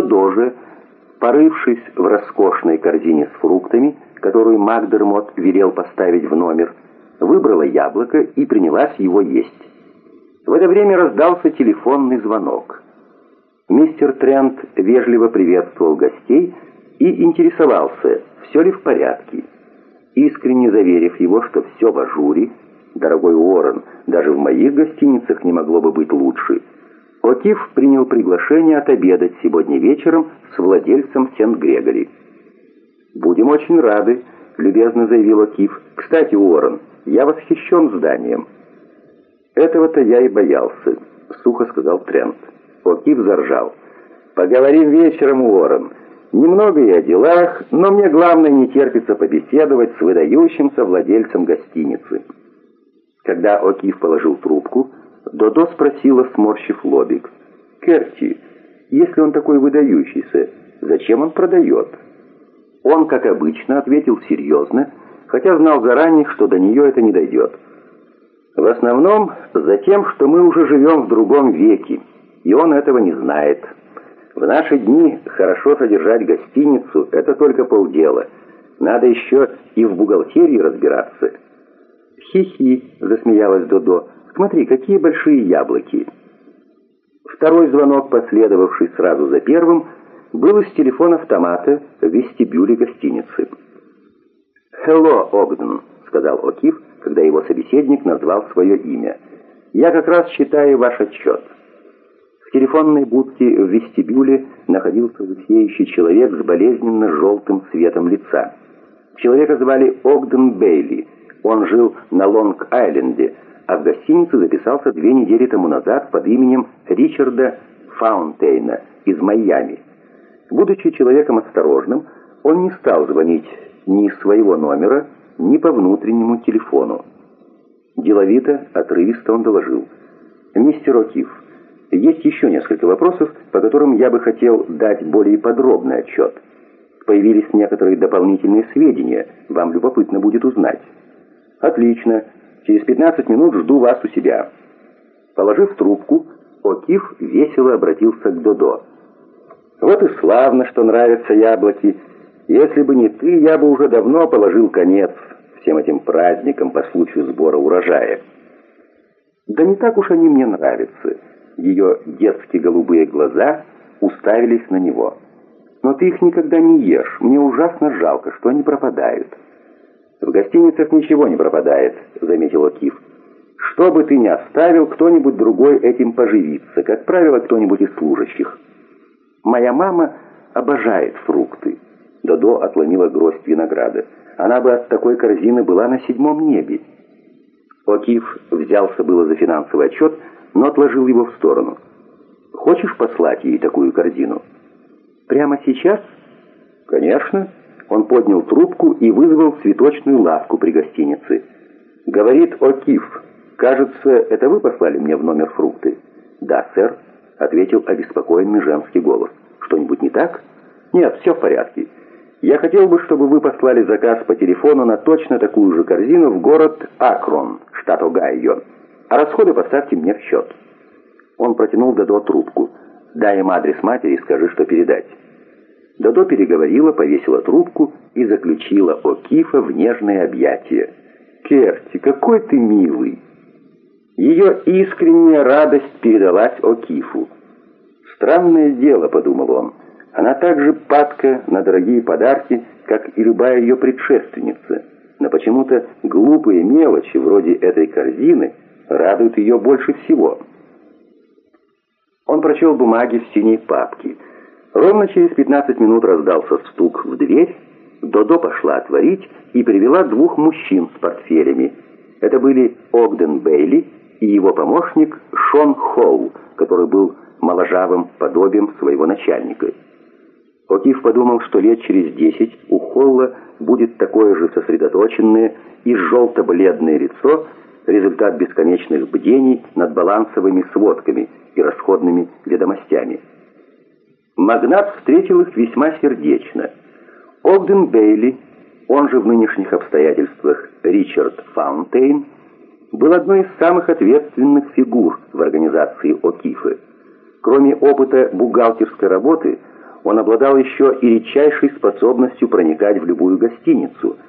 Доже, порывшись в роскошной корзине с фруктами, которую Макдермот велел поставить в номер, выбрала яблоко и принялась его есть. В это время раздался телефонный звонок. Мистер Трент вежливо приветствовал гостей и интересовался, все ли в порядке. Искренне заверив его, что все в ажуре, дорогой Уоррен, даже в моих гостиницах не могло бы быть лучше, Окиф принял приглашение отобедать сегодня вечером с владельцем Сент-Грегори. «Будем очень рады», — любезно заявил Окиф. «Кстати, Уоррен, я восхищен зданием». «Этого-то я и боялся», — сухо сказал Трент. Окиф заржал. «Поговорим вечером, Уоррен. Немного и о делах, но мне главное не терпится побеседовать с выдающимся владельцем гостиницы». Когда Окиф положил трубку, Додо спросила, сморщив лобик. «Керти, если он такой выдающийся, зачем он продает?» Он, как обычно, ответил серьезно, хотя знал заранее, что до нее это не дойдет. В основном за тем, что мы уже живем в другом веке, и он этого не знает. В наши дни хорошо содержать гостиницу – это только полдела. Надо еще и в бухгалтерии разбираться. «Хи-хи», – засмеялась Додо, Смотри, какие большие яблоки!» Второй звонок, последовавший сразу за первым, был из телефона автомата в вестибюле гостиницы. «Хелло, Огден», — сказал О'Кив, когда его собеседник назвал свое имя. «Я как раз читаю ваш отчет». В телефонной будке в вестибюле находился лысеющий человек с болезненно желтым цветом лица. Человека звали Огден Бейли. Он жил на Лонг-Айленде, а в гостиницу записался две недели тому назад под именем Ричарда Фаунтейна из Майами. Будучи человеком осторожным, он не стал звонить ни из своего номера, ни по внутреннему телефону. Деловито, отрывисто он доложил. «Мистер О'Кив, есть еще несколько вопросов, по которым я бы хотел дать более подробный отчет. Появились некоторые дополнительные сведения, вам любопытно будет узнать». «Отлично. Через 15 минут жду вас у себя». Положив трубку, Окиф весело обратился к Додо. «Вот и славно, что нравятся яблоки. Если бы не ты, я бы уже давно положил конец всем этим праздникам по случаю сбора урожая». «Да не так уж они мне нравятся». Ее детские голубые глаза уставились на него. «Но ты их никогда не ешь. Мне ужасно жалко, что они пропадают». «В гостиницах ничего не пропадает», — заметил Киф. «Что бы ты ни оставил, кто-нибудь другой этим поживится, как правило, кто-нибудь из служащих». «Моя мама обожает фрукты». Додо отломила гроздь винограда. Она бы от такой корзины была на седьмом небе. Окиф взялся было за финансовый отчет, но отложил его в сторону. «Хочешь послать ей такую корзину?» «Прямо сейчас?» «Конечно». Он поднял трубку и вызвал цветочную лавку при гостинице. «Говорит О'Кив, кажется, это вы послали мне в номер фрукты?» «Да, сэр», — ответил обеспокоенный женский голос. «Что-нибудь не так?» «Нет, все в порядке. Я хотел бы, чтобы вы послали заказ по телефону на точно такую же корзину в город Акрон, штат Огайо. А расходы поставьте мне в счет». Он протянул Дадо трубку. «Дай им адрес матери и скажи, что передать». Дадо переговорила, повесила трубку и заключила О'Кифа в нежное объятие. «Керти, какой ты милый!» Ее искренняя радость передалась О'Кифу. «Странное дело», — подумал он, — «она так же падка на дорогие подарки, как и любая ее предшественница, но почему-то глупые мелочи, вроде этой корзины, радуют ее больше всего». Он прочел бумаги в синей папке — Ровно через 15 минут раздался стук в дверь. Додо пошла отворить и привела двух мужчин с портфелями. Это были Огден Бейли и его помощник Шон Холл, который был моложавым подобием своего начальника. Окиф подумал, что лет через десять у Холла будет такое же сосредоточенное и желто-бледное лицо, результат бесконечных бдений над балансовыми сводками и расходными ведомостями. Магнат встретил их весьма сердечно. Огден Бейли, он же в нынешних обстоятельствах Ричард Фаунтейн, был одной из самых ответственных фигур в организации О'Кифы. Кроме опыта бухгалтерской работы, он обладал еще и редчайшей способностью проникать в любую гостиницу –